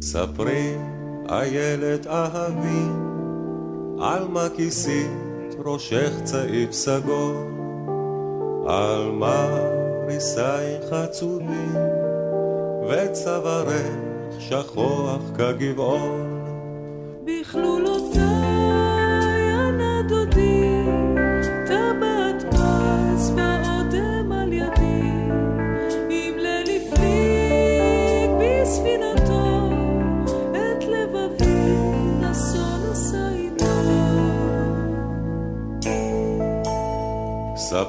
ספרי, איילת אהבי, על מה כיסית ראשך צעיף סגול, על מה ריסייך עצובים, וצווארך שכוח כגבעון. בכלולותיי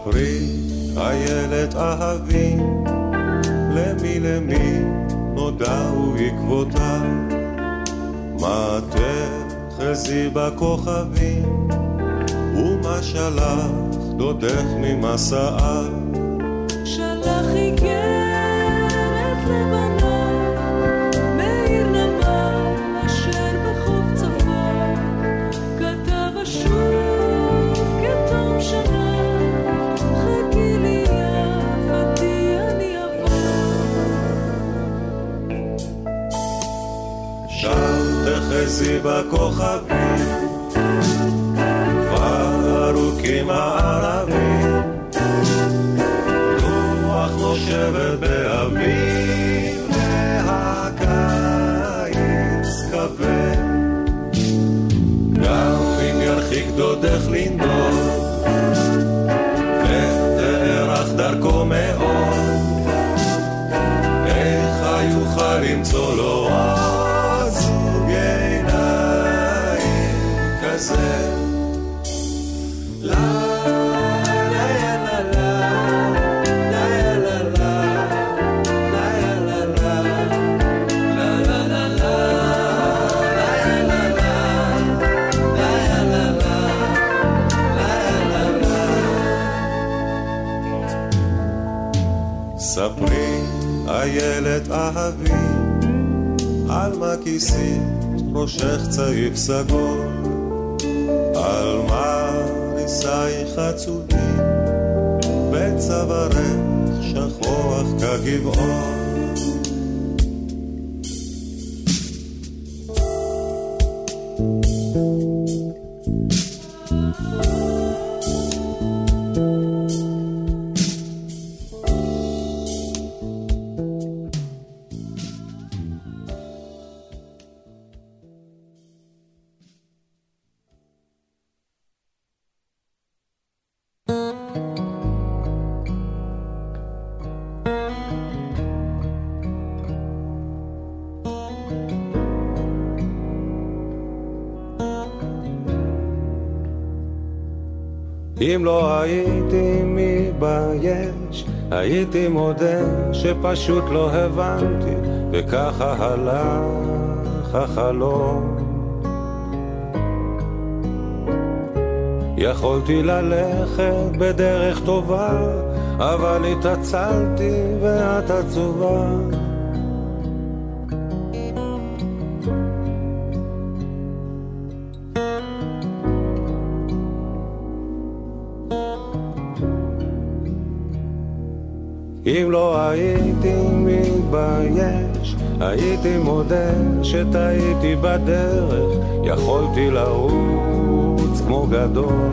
ספרי, איילת אהבי, למי למי נודעו עקבותיו. מה תחזי בכוכבים, ומה שלח דודך ממסעיו. תחזי בכוכבים, כבר ארוכים צעיף אם לא הייתי מתבייש, הייתי מודה שפשוט לא הבנתי, וככה הלך החלום. יכולתי ללכת בדרך טובה, אבל התעצלתי ואת עצובה. אם לא הייתי מתבייש, הייתי מודה שטעיתי בדרך, יכולתי לרוץ כמו גדול.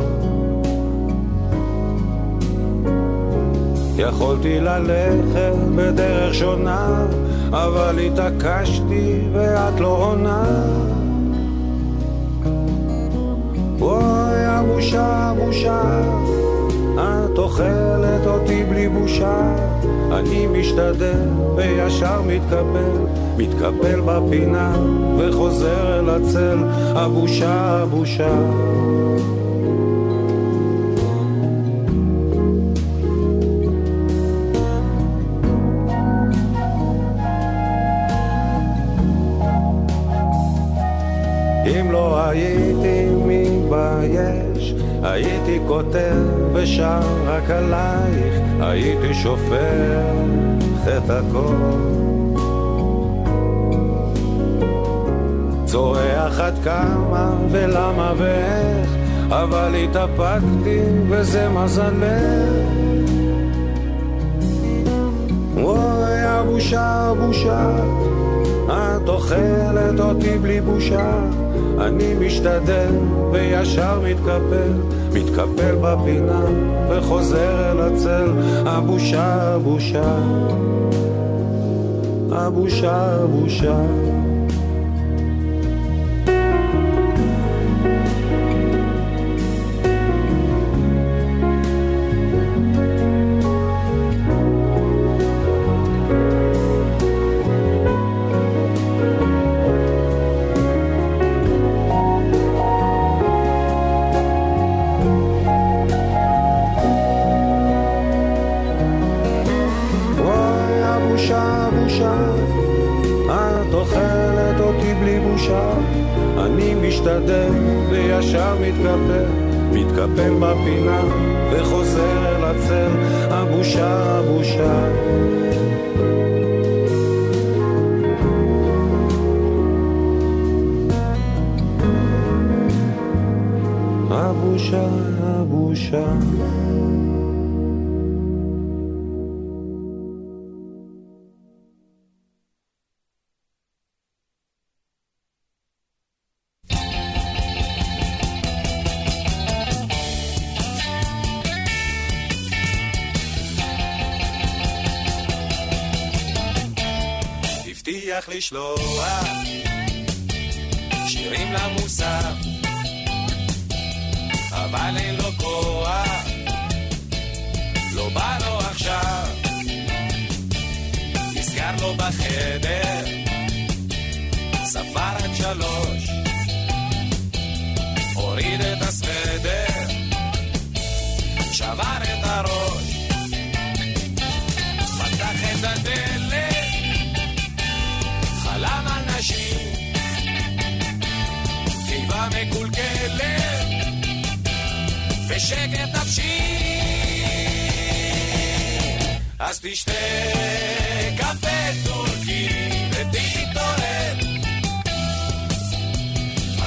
יכולתי ללכת בדרך שונה, אבל התעקשתי ואת לא עונה. אוי, הבושה, הבושה, את אוכלת אותי בלי בושה. אני משתדל וישר מתקבל, מתקבל בפינה וחוזר אל הצל, הבושה, הבושה. אם לא הייתי מתבייש, הייתי כותב ושר רק עלייך, הייתי שופך את הכל. צורח עד כמה ולמה ואיך, אבל התאפקתי וזה מזלך. אוי, הבושה, בושה, את אוכלת אותי בלי בושה. אני משתדל וישר מתקפל, מתקפל בפינה וחוזר אל הצל. הבושה, בושה, הבושה, בושה. משתדל וישר מתקפל, מתקפל בפינה וחוזר אל הצל, הבושה, הבושה. הבושה, הבושה. לשלוח שירים למוסר, אבל אין לו כוח, לא בא לו עכשיו. נסגר לו בחדר, ספר עד שלוש, הוריד את הסוודר, שבר את הראש, פתח את הדלת ושקט נפשי. אז תשתה קפה טורקי ותתעורר.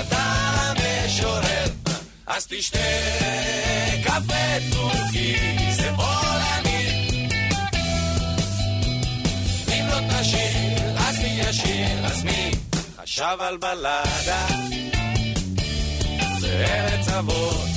אתה משורר, אז תשתה קפה טורקי, זה עולמי. אם לא תשאיר ישיר, אז מי חשב על בלדה בארץ אבות?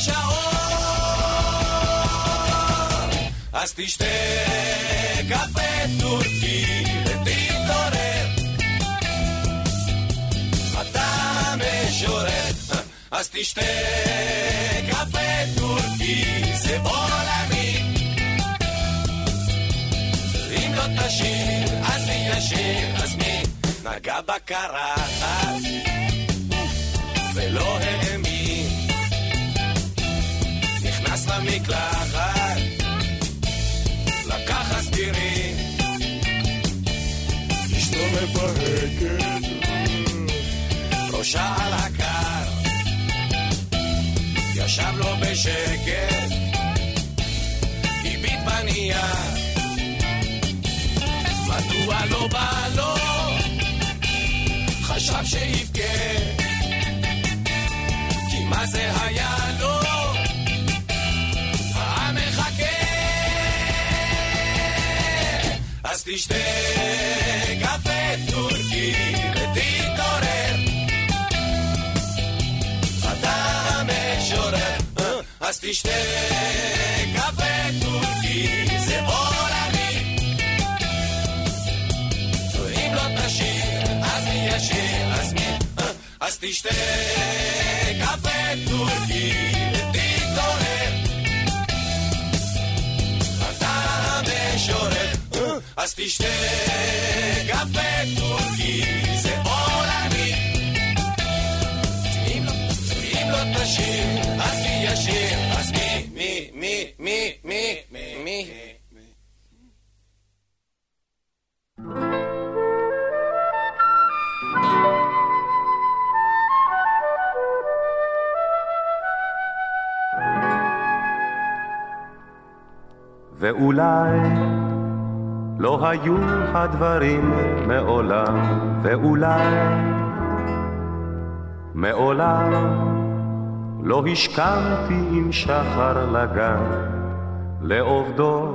הביט בשעון, אז תשתה קפה טורקי ותתעורר. אתה משורר, אז תשתה קפה טורקי, זה עולמי. לא תשיר, אז מי ישיר, אז מי נגע בקרחת ולא האמין. למקלחת, לקח אספירין, אשתו מפרקת, ראשה על הקר, ישב לו בשקט, הביט בנייר. מדוע לא בא לו? חשב שיבכה, כי מה זה היה לו? אז תשתה קפה טורקי ותתעורר. אתה המשורר, אז תשתה קפה טורקי, זה עולמי. ישיר, אז מי? אז תשתה קפה טורקי אז תשתה קפה טורקי, זה עולמי. תשיר, אז מי ישיר? אז מי, מי, מי, מי, מי, מי? ואולי לא היו הדברים מעולם, ואולי מעולם לא השכמתי עם שחר לגן, לעובדו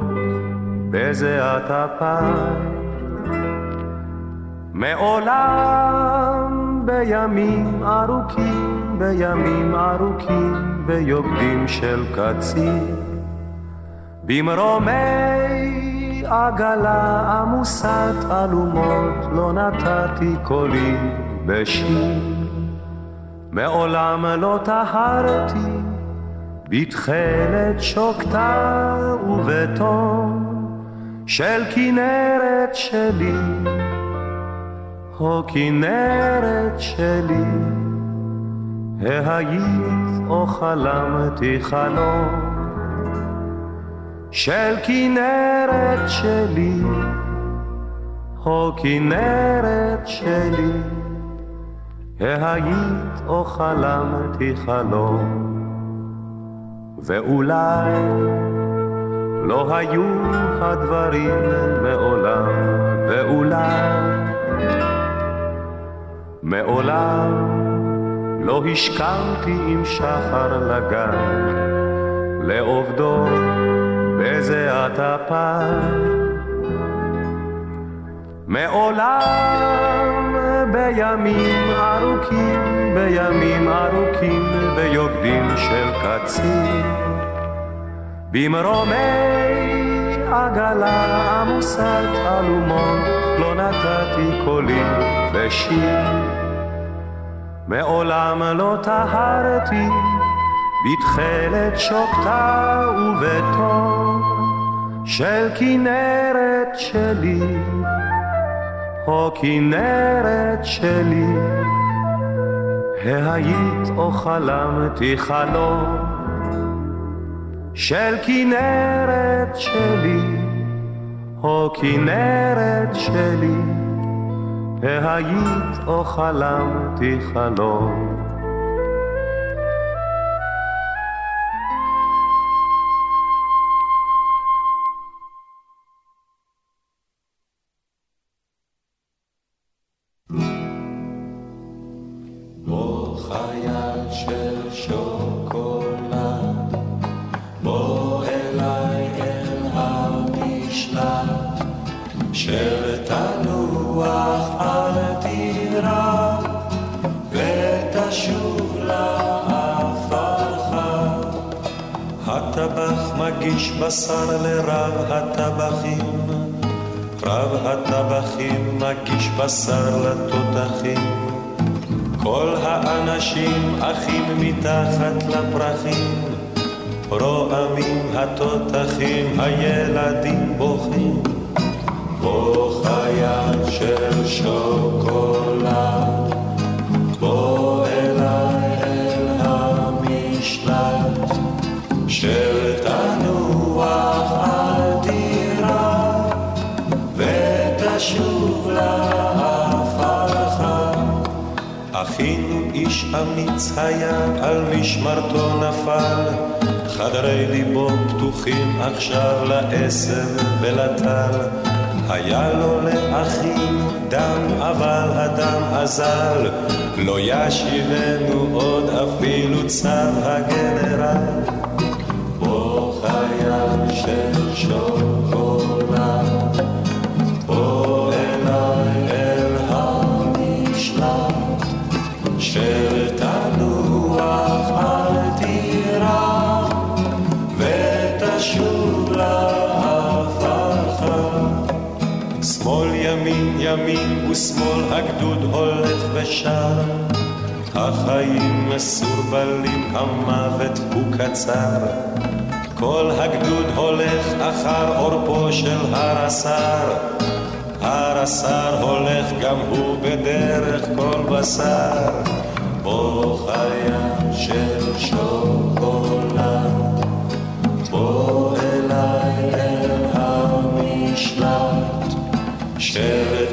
בזיעת אפיים. מעולם בימים ארוכים, בימים ארוכים, ביוקדים של קצין. במרומי עגלה עמוסת אלומות לא נתתי קולי בשיר. מעולם לא טהרתי בתכלת שוקתה ובתום של כנרת שלי, או כנרת שלי, ההיית או חלמתי חלום של כנרת שלי, או כנרת שלי, ההיית או חלמתי חלום, ואולי לא היו הדברים מעולם, ואולי מעולם לא השכמתי עם שחר לגן, לעובדו בזיעת אפיים. מעולם בימים ארוכים, בימים ארוכים, ביוקדים של קצין, במרומי עגלה עמוסת אלומות, לא נתתי קולי בשיר. מעולם לא טהרתי בתכלת שוקתה ובתום של כנרת שלי, או כנרת שלי, ההיית או חלמתי חלום של כנרת שלי, או כנרת שלי, ההיית או חלמתי חלום בשר לרב הטבחים, רב הטבחים מגיש בשר לתותחים. כל האנשים אחים מתחת לפרחים, רועמים התותחים, הילדים בוכים. בוא חייל של שוקולד, בוא אליי אל המשלט של איש אמיץ היה, על משמרתו נפל, חדרי ליבו פתוחים עכשיו לעשב ולטל. היה לו לאחים דם, אבל הדם אזל, לא ישיבנו עוד אפילו צו הגנרל. של שוקולד. ושמאל הגדוד הולך ושר. החיים מסורבלים, המוות הוא קצר. כל הגדוד הולך אחר עורפו של הרס"ר. הרס"ר הולך גם הוא בדרך כל בשר. בוא חיים של שוקולד, בוא אליי אל המשלט. של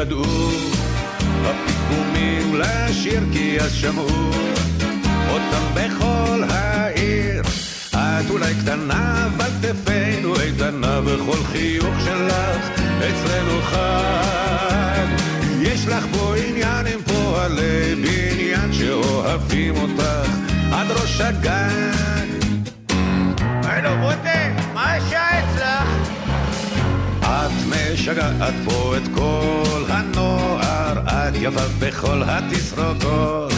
ידעו הפיגומים לשיר כי אז שמעו אותם בכל העיר. את אולי קטנה, אבל כתפינו איתנה בכל חיוך שלך, אצלנו חג. יש לך פה עניין עם פועלי בניין שאוהבים אותך עד ראש הגג. הלו, רותם, מה השעה אצלך? את משגעת פה את כל הנוער, את יפה בכל התסרוקות.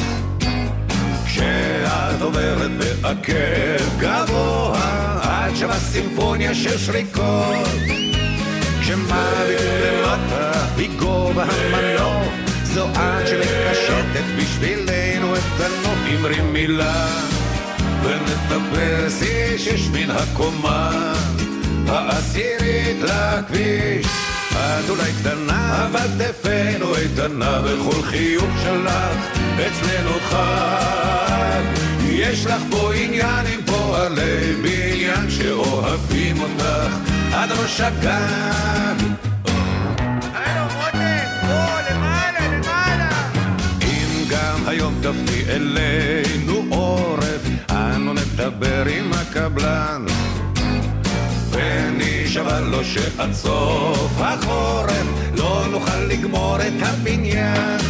כשאת עוברת בעקב גבוה, את שווה סימפוניה של שריקות. כשמעבירים למטה מגובה המנוף, זו את שמקשטת בשבילנו את הנוף. אמרי מילה, ונטפס איש מן הקומה העשירית לכביש. את אולי קטנה, אבל כתפינו איתנה בכל חיוך שלך, אצלנו חג. יש לך פה עניין עם פועלי בניין שאוהבים אותך עד ראש הגג. שעד סוף החורף לא נוכל לגמור את הבניין.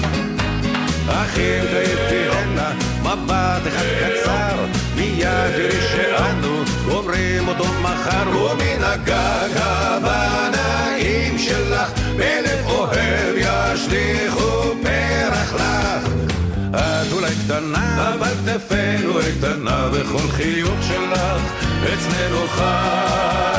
אחים תראינה מבט אחד קצר, מיד שאנו גומרים אותו מחר, ומן הגג הבנאים שלך בלב אוהב ישליכו פרח לך. את אולי קטנה, אבל כתפינו איתנה בכל חיוך שלך, אצלנו חג.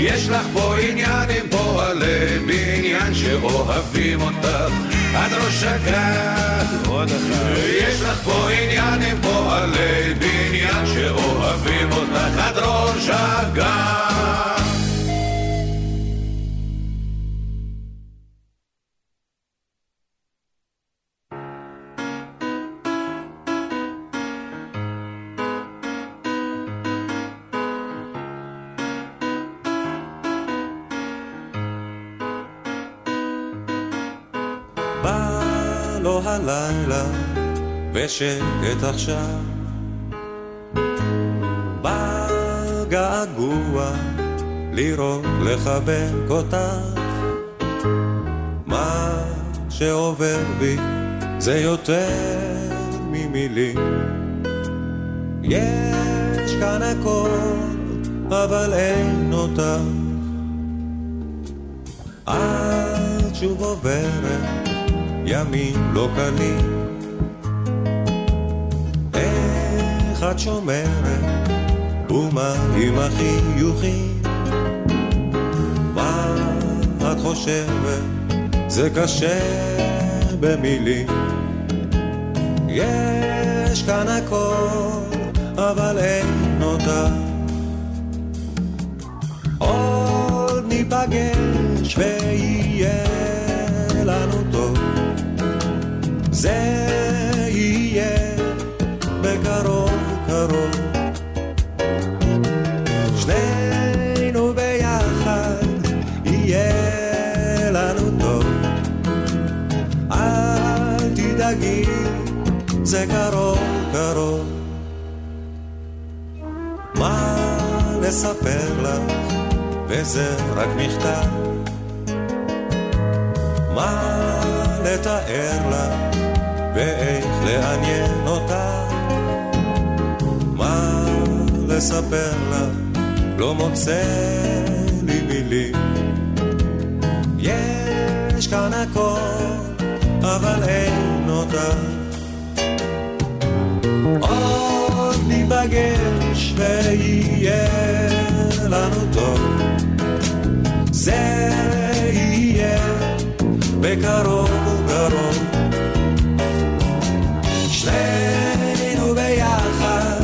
יש לך פה עניין עם פועלי בניין שאוהבים אותך עד ראש הגג. עוד אחד. יש לך פה עניין עם פועלי בניין שאוהבים אותך עד ראש הגג. הלילה ושקט עכשיו. בא געגוע לראות לחבק אותך. מה שעובר בי זה יותר ממילים. יש כאן הכל אבל אין אותך. את שוב עוברת ימים לא קלים. איך את שומרת, ומה עם החיוכים? מה את חושבת, זה קשה במילים. יש כאן הכל, אבל אין אותך. עוד ניפגש ויהיה זה יהיה בקרוב קרוב. שנינו ביחד יהיה לנו טוב. תדאגי, זה קרוב קרוב. מה לספר לך, וזה רק מכתב. מה לתאר לך, ואיך לעניין אותה. מה לספר לך, לא מוצא לי מילים. יש כאן הכל, אבל אין אותה. עוד ניפגש ויהיה לנו טוב. זה יהיה בקרוב ובקרוב. שנינו ביחד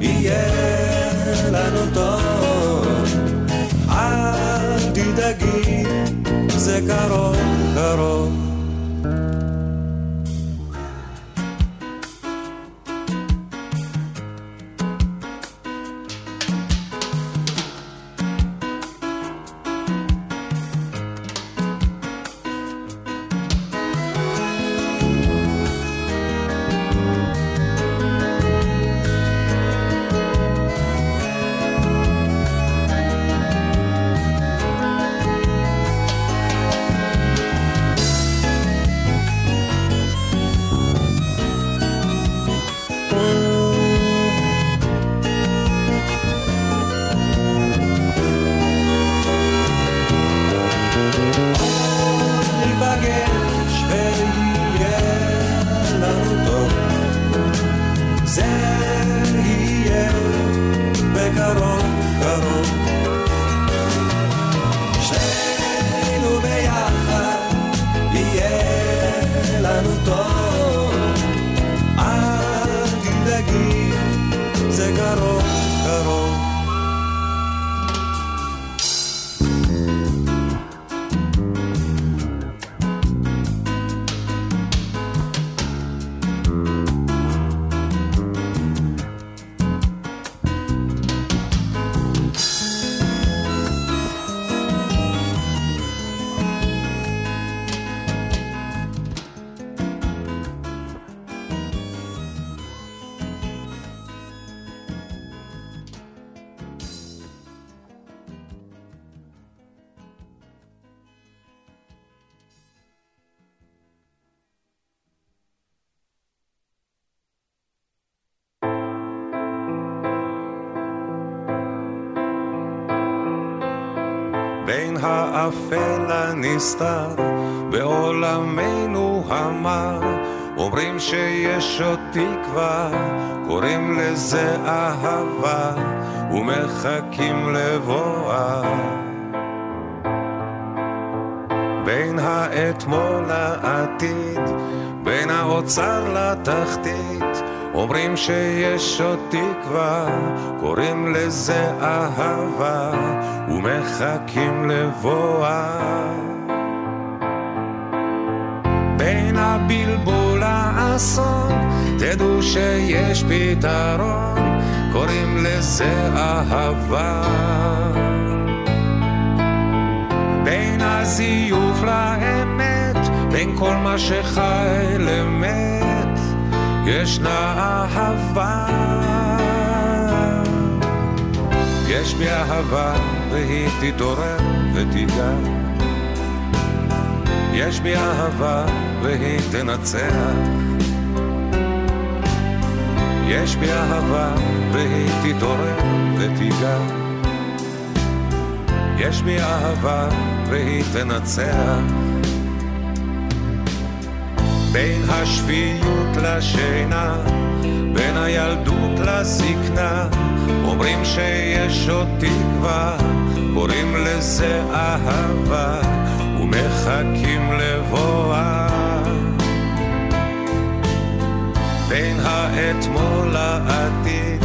יהיה לנו טוב. אל תדאגי, זה קרוב קרוב. בין האפל הנסתר בעולמנו המר. אומרים שיש עוד תקווה, קוראים לזה אהבה ומחכים לבואה. בין האתמול לעתיד, בין האוצר לתחתית, אומרים שיש עוד תקווה, קוראים לזה אהבה, ומחכים לבואה. בין הבלבול לאסון, תדעו שיש פתרון, קוראים לזה אהבה. בין הזיוף לאמת, בין כל מה שחי למת, ישנה אהבה. יש בי אהבה והיא תתעורר ותיגע. יש בי אהבה והיא תנצח. יש בי אהבה והיא תתעורר ותיגע. יש בי אהבה והיא תנצח. בין השפיות לשינה, בין הילדות לזקנה, אומרים שיש עוד תקווה, קוראים לזה אהבה, ומחכים לבואה. בין האתמול לעתיד,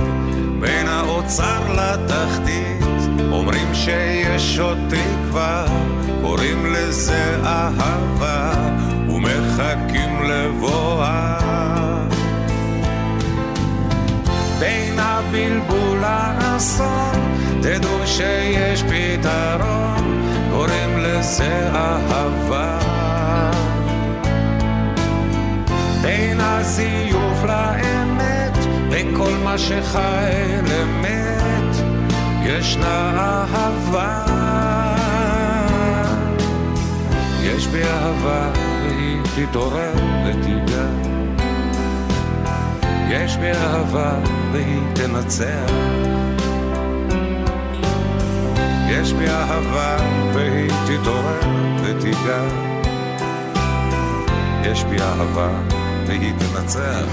בין האוצר לתחתית, אומרים שיש עוד תקווה, קוראים לזה אהבה, מחכים לבואה. בין הבלבול לאסון, תדעו שיש פתרון, קוראים לזה אהבה. בין הזיוף לאמת, בין כל מה שחי למת, ישנה אהבה. יש בי אהבה. תתעורר ותיגע. יש בי אהבה והיא תנצח. יש בי אהבה והיא תתעורר ותיגע. יש בי אהבה והיא תנצח.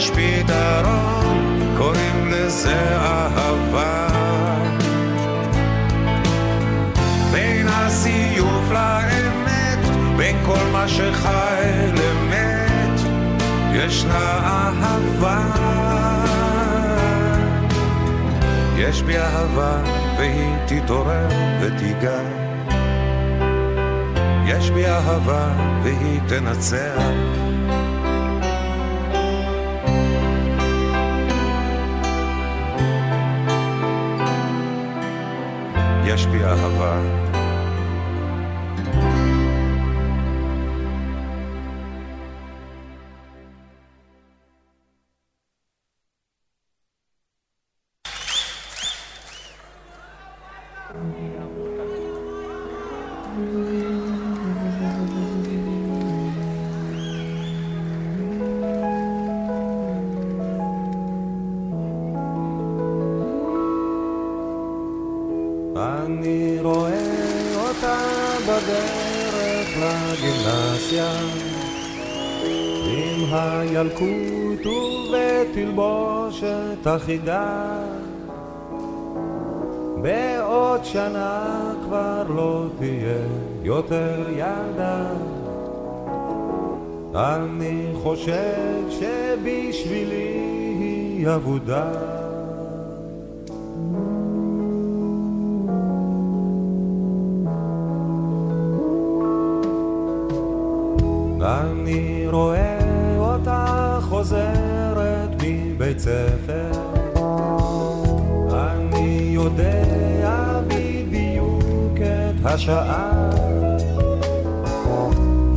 שיש פתרון, קוראים לזה אהבה. בין הזיוף לאמת, בין כל מה שחי למת, ישנה אהבה. יש בי אהבה והיא תתעורר ותיגע. יש בי אהבה והיא תנצח. יש בי אהבה. אחידה בעוד שנה כבר לא תהיה יותר ילדה. אני חושב שבשבילי היא אבודה. אני רואה אותה חוזרת מבית ספר השעה.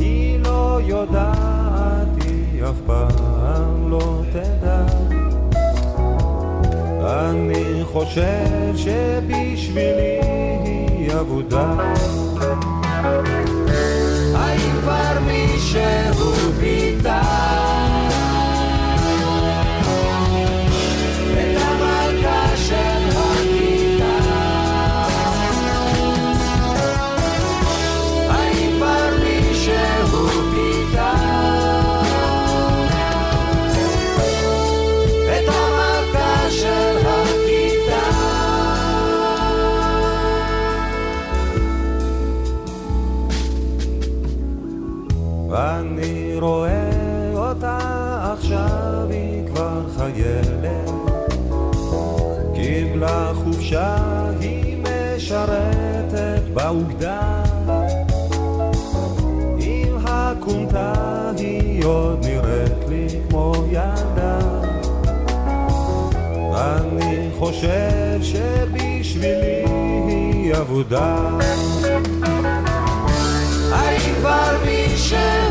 היא לא יודעת, היא אף פעם לא תדע. אני חושב שבשבילי היא אבודה. האם כבר מישהו פיתה באוגדה. עם הכומתה היא עוד נראית לי כמו ילדה. אני חושב שבשבילי היא אבודה. האם כבר מישהו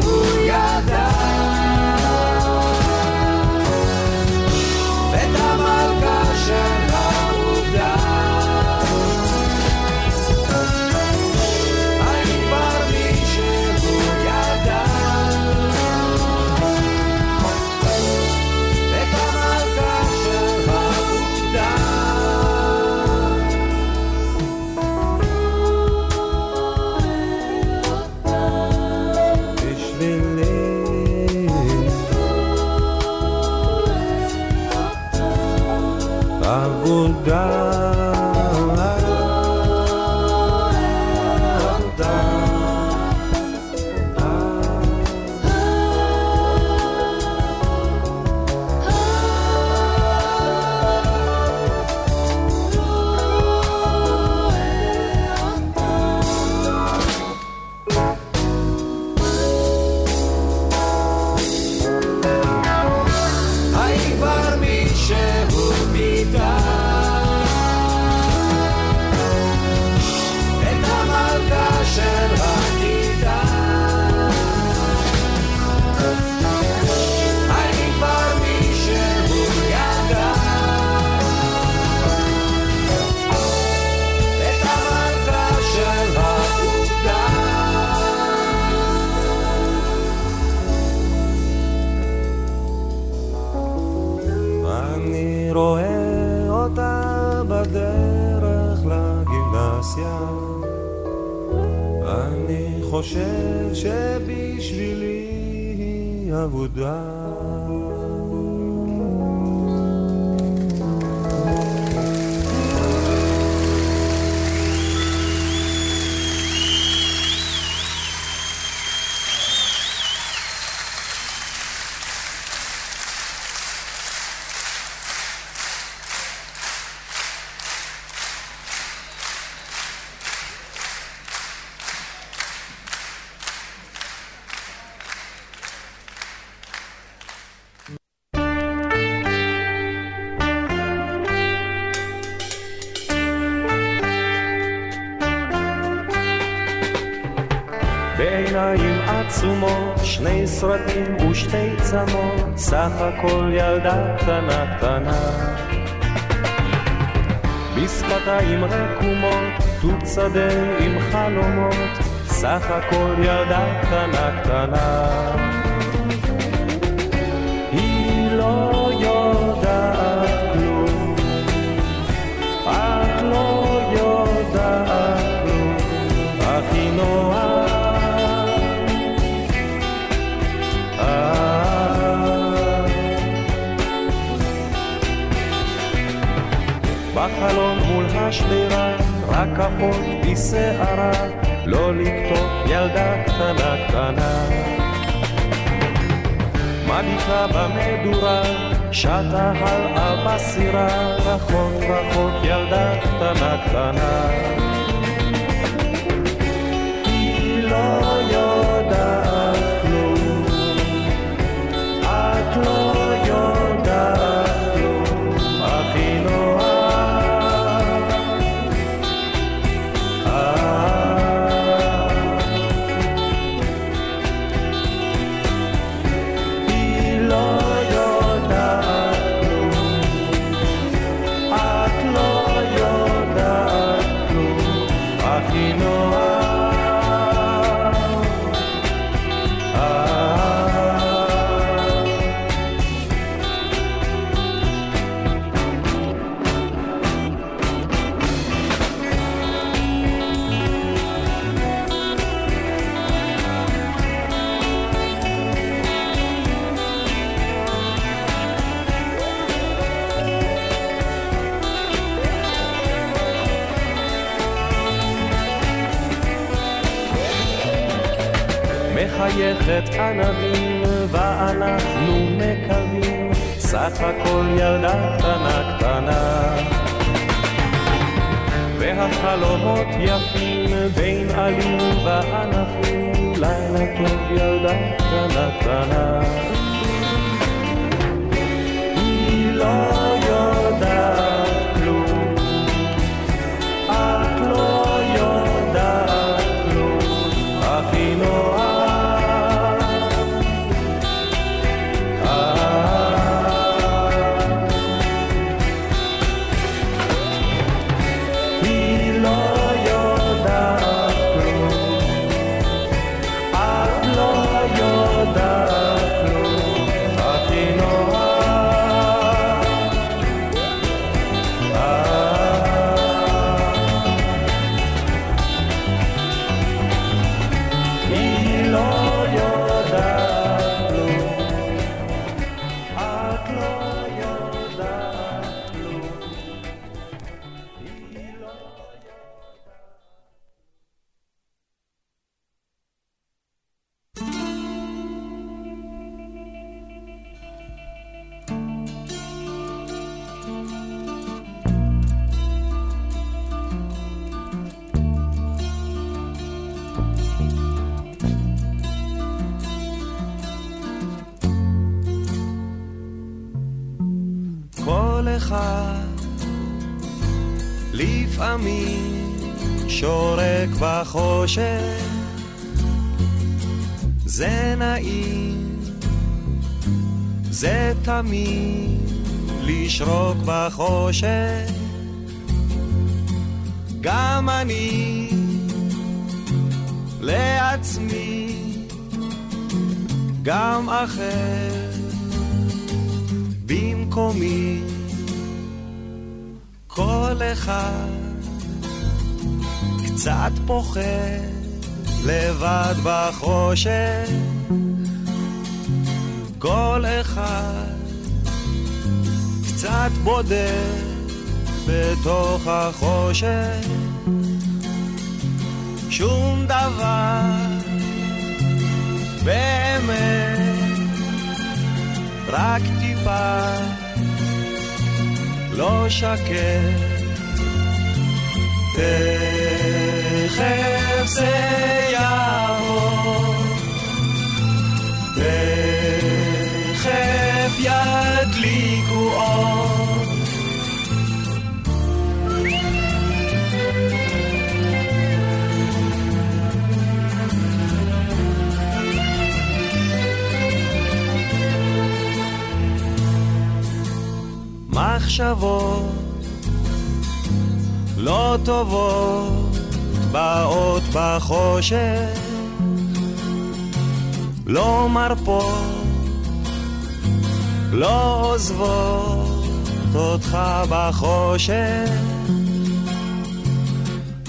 עצומות, שני סרטים ושתי צמות, סך הכל ילדה קטנה קטנה. בשפתיים רקומות, תות שדה עם חלומות, סך הכל ילדה קטנה קטנה. היא לא יודעת השדרה, רק אחות בשערה, לא לקטוף ילדה קטנה קטנה. מביטה במדורה, שטה הלאה בסירה, רחוק רחוק ילדה קטנה קטנה. היא לא יודעת בחושך זה נעים, זה תמיד לשרוק בחושך. גם אני לעצמי גם אחר במקומי כל אחד קצת פוחד לבד בחושך. כל אחד קצת בודד בתוך החושך. שום דבר באמת רק טיפה לא שקט תכף זה יעבור. תכף ידליקו אור מחשבות לא טובות באות בחושך, לא מרפות, לא עוזבות אותך בחושך,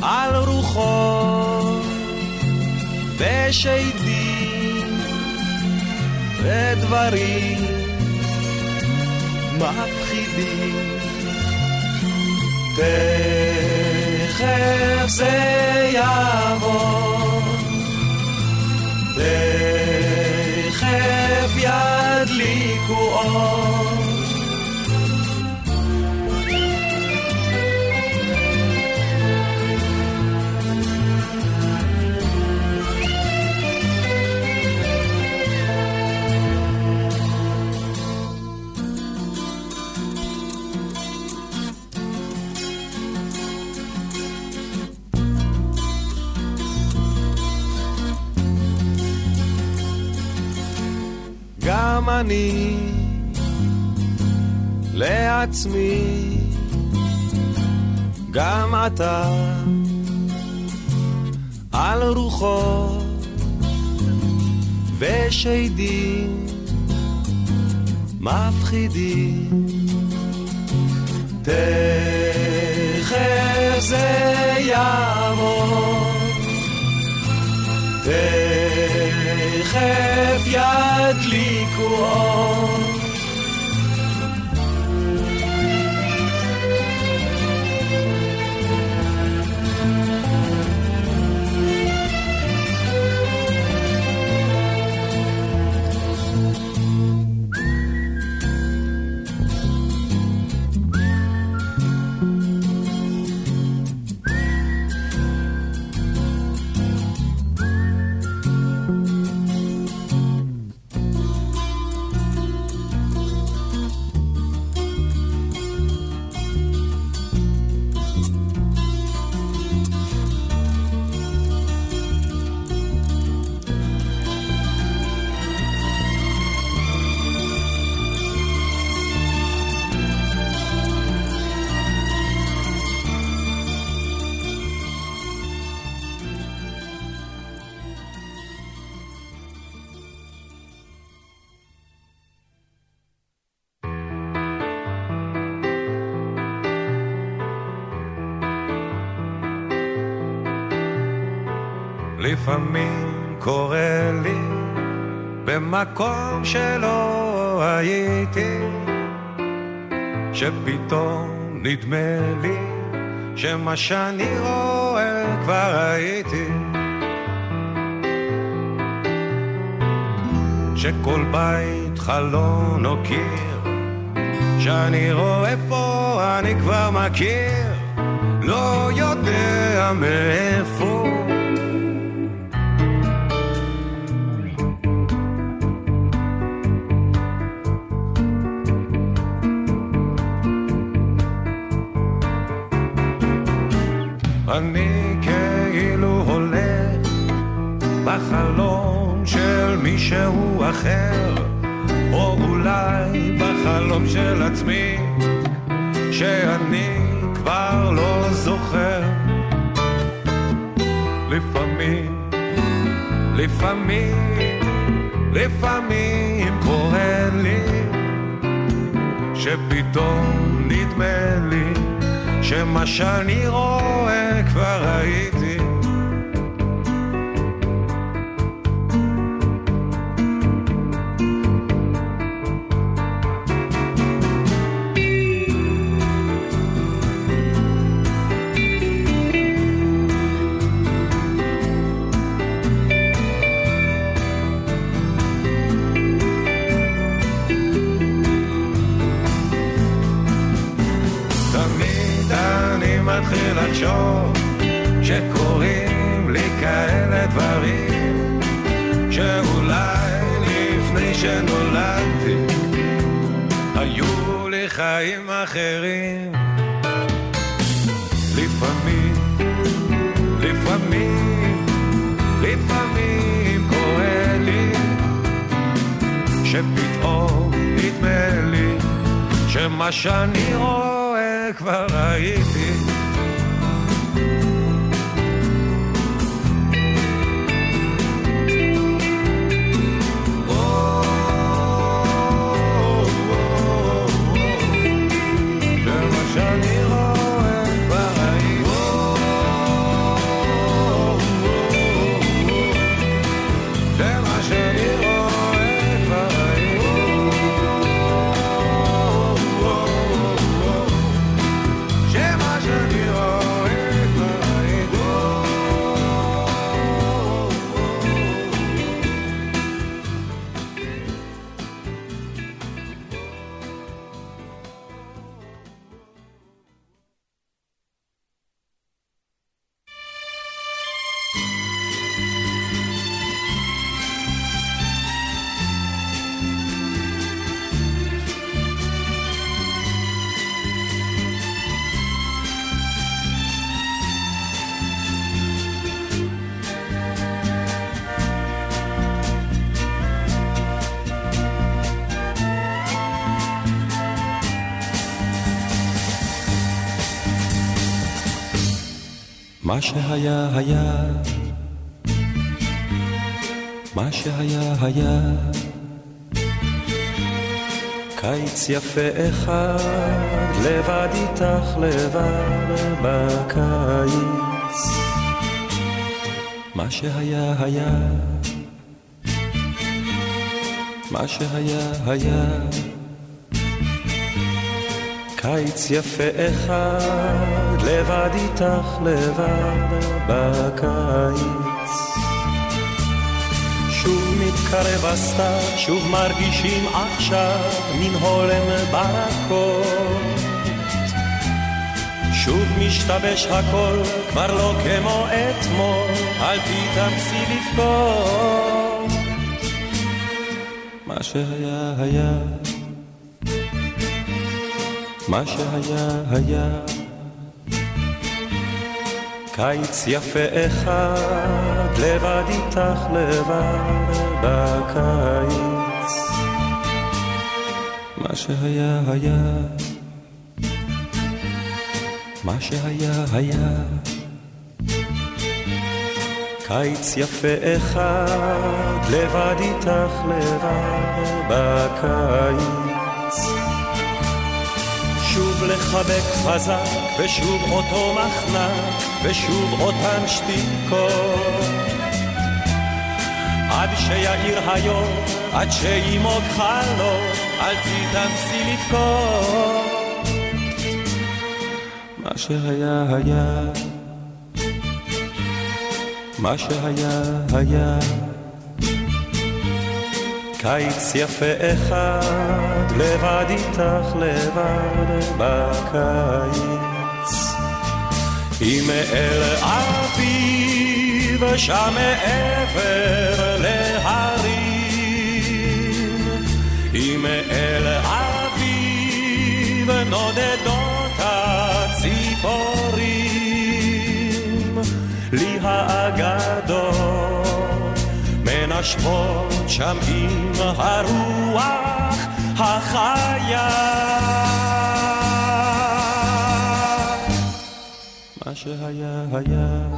על רוחות ושדים ודברים מפחידים. תכף זה יעבור, תכף ידליקו אור. גם אני לעצמי, גם אתה על רוחות ושדים מפחידים. תכף זה יעבור, תכף ידליקו אור. במקום שלא הייתי, שפתאום נדמה לי שמה שאני רואה כבר הייתי. שכל בית חלון או קיר שאני רואה פה אני כבר מכיר, לא יודע מאיפה. של מישהו אחר, או אולי בחלום של עצמי, שאני כבר לא זוכר. לפעמים, לפעמים, לפעמים קורה לי שפתאום נדמה לי שמה שאני רואה כבר ראיתי לחשוב שקורים לי כאלה דברים שאולי לפני שנולדתי היו לי חיים אחרים. לפעמים, לפעמים, לפעמים קורה לי שפתאום נדמה לי שמה שאני רואה כבר ראיתי מה שהיה היה, מה שהיה היה, קיץ יפה אחד, לבד איתך לבד בקיץ. מה שהיה היה, מה שהיה היה, קיץ יפה אחד, לבד איתך לבד בקיץ. שוב מתקרב הסתיו, שוב מרגישים עכשיו מן הולם ברקות. שוב משתבש הכל, כבר לא כמו אתמול, אל תתאמצי לבכות. מה שהיה היה מה שהיה היה קיץ יפה אחד, לבד איתך לבד בקיץ. מה שהיה היה, מה שהיה היה קיץ יפה אחד, לבד איתך לבד בקיץ. לחבק חזק, ושוב אותו מחנק, ושוב אותן שתיקות. עד שיאיר היום, עד שימוג חלום, אל תתאמצי לבכות. מה שהיה היה, מה שהיה היה. קיץ יפה אחד, לבד איתך לבד בקיץ. אם אל אביב, שם מעבר להרים. אם אל אביב, נודדות מנשבות שם עם הרוח החיה. מה שהיה היה,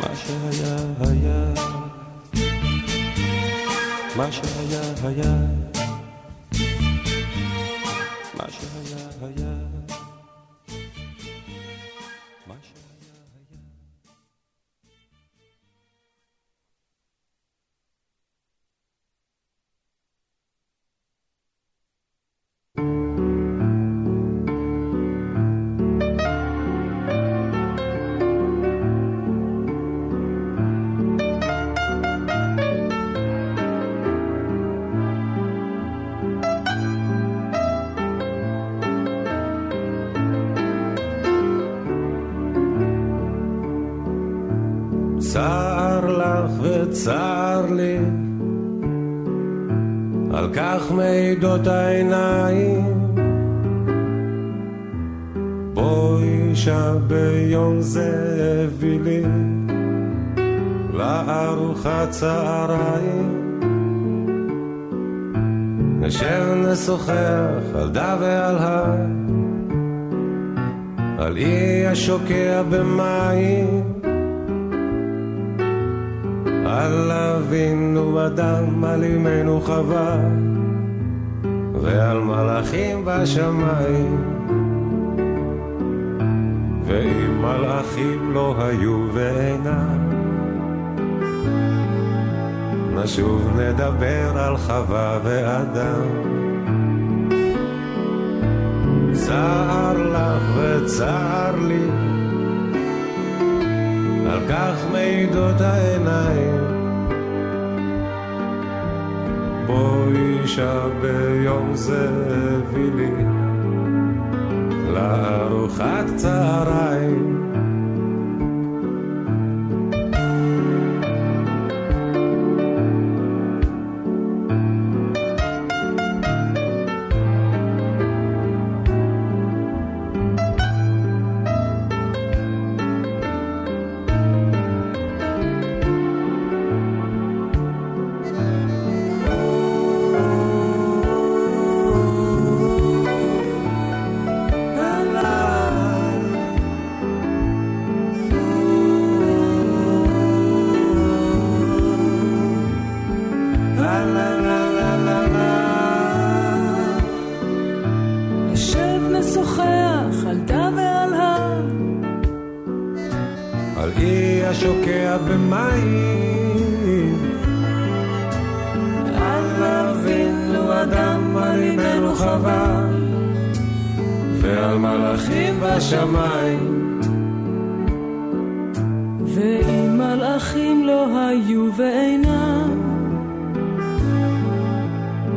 מה שהיה היה, מה שהיה היה, מה שהיה היה. לארוחת צהריים. נשב נשוחח על דה ועל הר, על אי השוקע במים. על אבינו אדם, על אמנו חווה, ועל מלאכים בשמיים. ואם מלאכים לא היו ואינם, נשוב נדבר על חווה ואדם. צר לך וצר לי, על כך מעידות העיניים. בואי שם ביום זה הביא לי לארוחת צהריים. ואינם,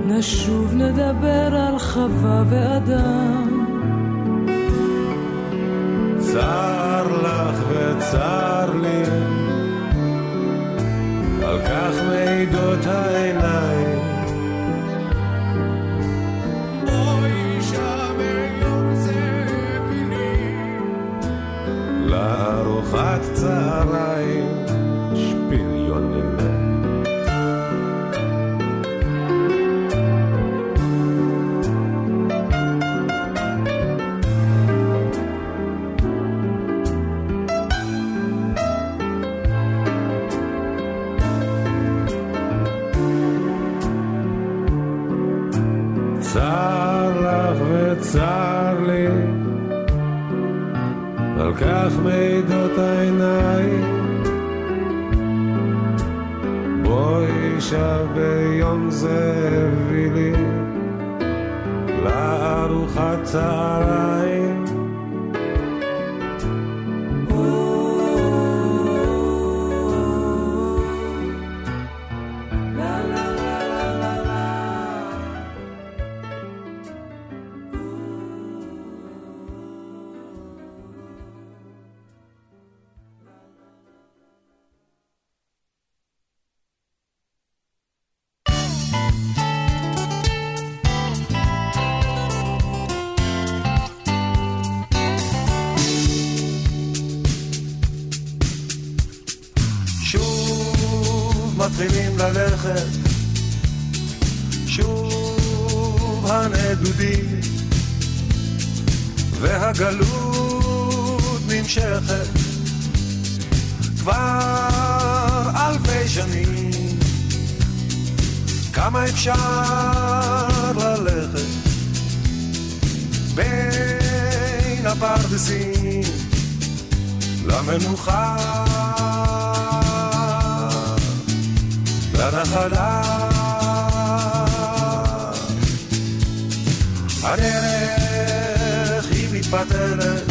נשוב נדבר על חווה ואדם. צר לך וצר לי, על כך מעידות העיניים. לארוחת צהריים וצר לי, על כך מעידות העיניים. בואי שב ביום זה הביא לי לארוחת צהריים. מתחילים ללכת, שוב הנדודים, והגלות נמשכת כבר אלפי שנים. כמה אפשר ללכת בין הפרדסים למנוחה, לנחלה. הדרך היא מתפתלת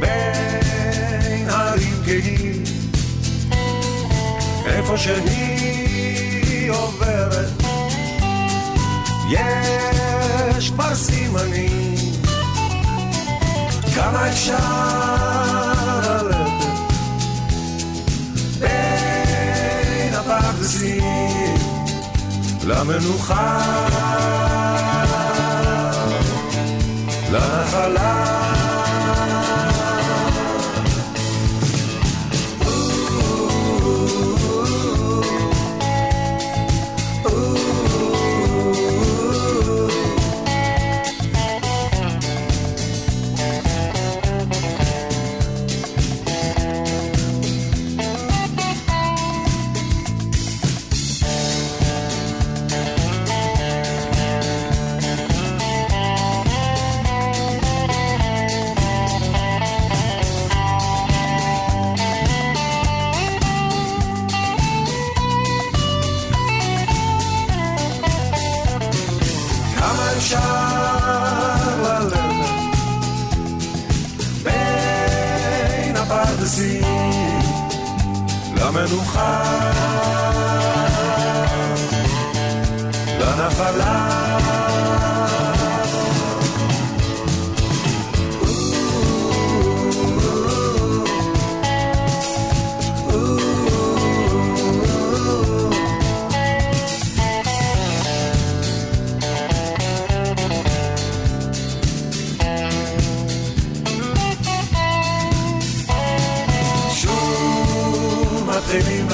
בין הרים כהים, איפה שהיא עוברת, יש כבר סימנים. כמה אפשר למנוחה, לנחלה. כמה אפשר ללכת בין הפרדסים למנוחה, לנחלה.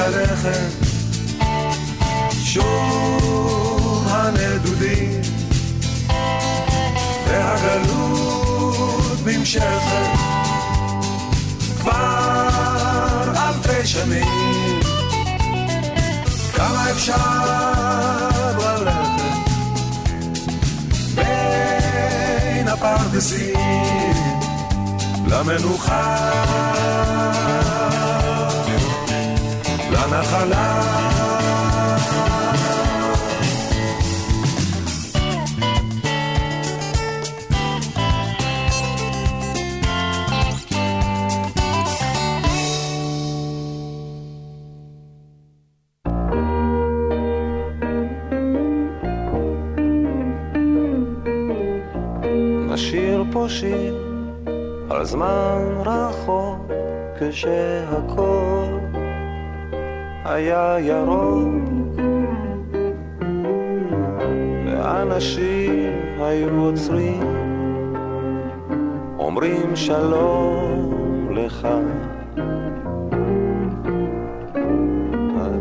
ללכת, שוב הנדודים, והגלות נמשכת כבר אלפי שנים. כמה אפשר ללכת בין הפרדסים למנוחה, לנחלה. נשיר פה על זמן רחוק כשהכל היה ירוק. ואנשים היו עוצרים. אומרים שלום לך.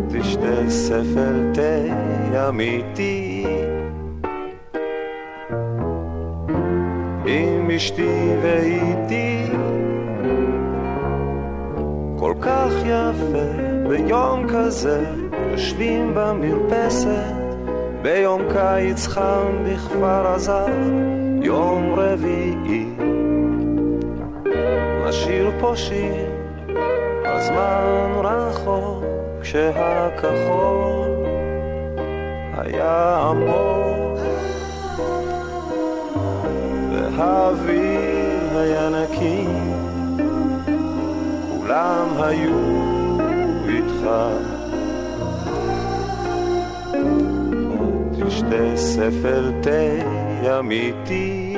תשתה ספל תה אמיתי. עם אשתי ואיתי. כל כך יפה ביום כזה יושבים במרפסת ביום קיץ חם בכפר עזה יום רביעי נשיר פה שיר על זמן רחוק כשהכחול היה עמוק והאוויר היה נקי, כולם היו. תשתה ספל תה אמיתי,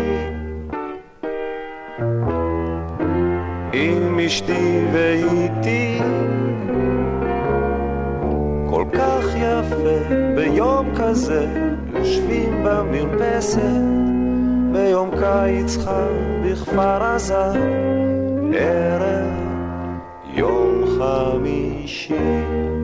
עם אשתי ואיתי, כל כך יפה ביום כזה, יושבים במרפסת. ביום קיץ חם בכפר עזה, ערב יום חמישי.